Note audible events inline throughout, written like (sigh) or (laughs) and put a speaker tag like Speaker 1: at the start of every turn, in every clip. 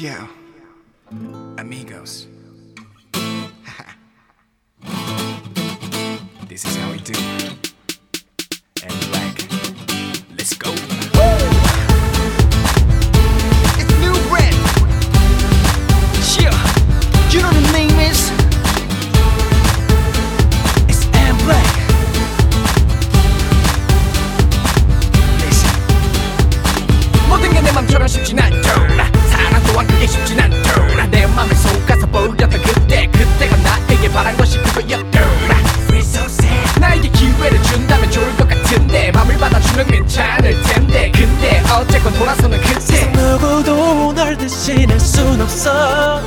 Speaker 1: Yo, amigos. (laughs) this is how we do.
Speaker 2: 없어.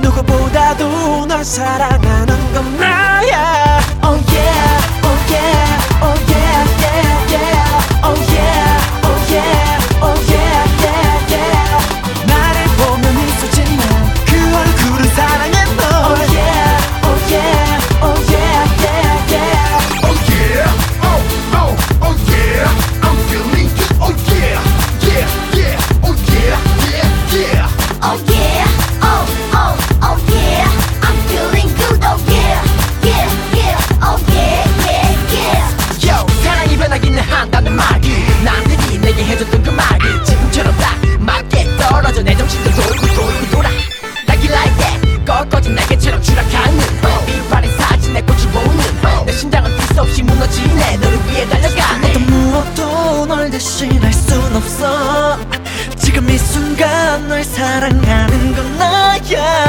Speaker 2: 누구보다도 널 사랑하는 거 널 사랑하는 건 나야.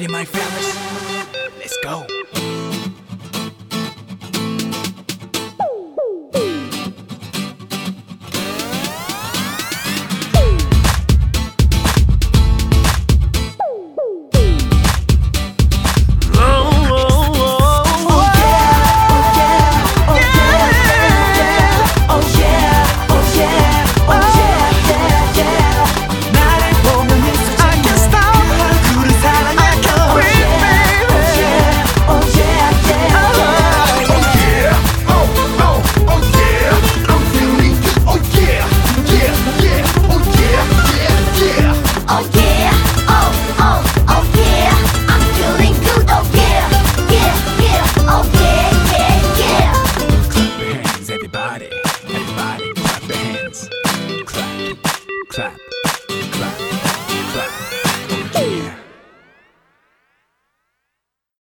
Speaker 1: Ready, my fellas? Let's go.